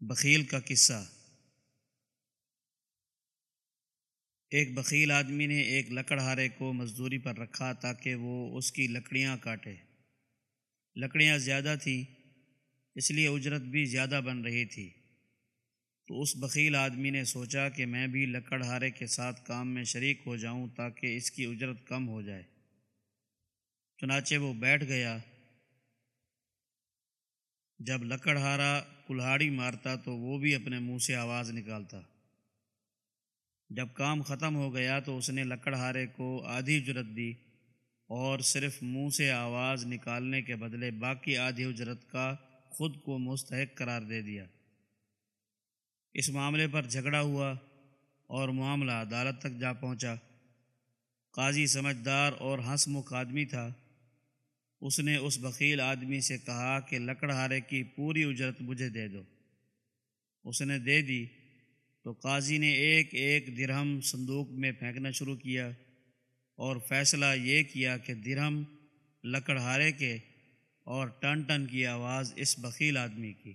بخیل کا قصہ۔ ایک بخیل آدمی نے ایک لکڑہارے کو مزدوری پر رکھا تاکہ وہ اس کی لکڑیاں کاٹے۔ لکڑیاں زیادہ تھیں، اس لیے اجرت بھی زیادہ بن رہی تھی۔ تو اس بخیل آدمی نے سوچا کہ میں بھی لکڑہارے کے ساتھ کام میں شریک ہو جاؤں تاکہ اس کی اجرت کم ہو جائے۔ چنانچہ وہ بیٹھ گیا۔ جب لکڑہارا کلہاڑی مارتا تو وہ بھی اپنے منہ سے آواز نکالتا۔ جب کام ختم ہو گیا تو اس نے لکڑہارے کو آدھی اجرت دی اور صرف منہ سے آواز نکالنے کے بدلے باقی آدھی اجرت کا خود کو مستحق قرار دے دیا۔ اس معاملے پر جھگڑا ہوا اور معاملہ عدالت تک جا پہنچا۔ قاضی سمجھدار اور ہنس مکھ آدمی تھا۔ اس نے اس بخیل آدمی سے کہا کہ لکڑہارے کی پوری اجرت مجھے دے دو۔ اس نے دے دی۔ تو قاضی نے ایک ایک درہم صندوق میں پھینکنا شروع کیا اور فیصلہ یہ کیا کہ درہم لکڑہارے کے اور ٹن ٹن کی آواز اس بخیل آدمی کی۔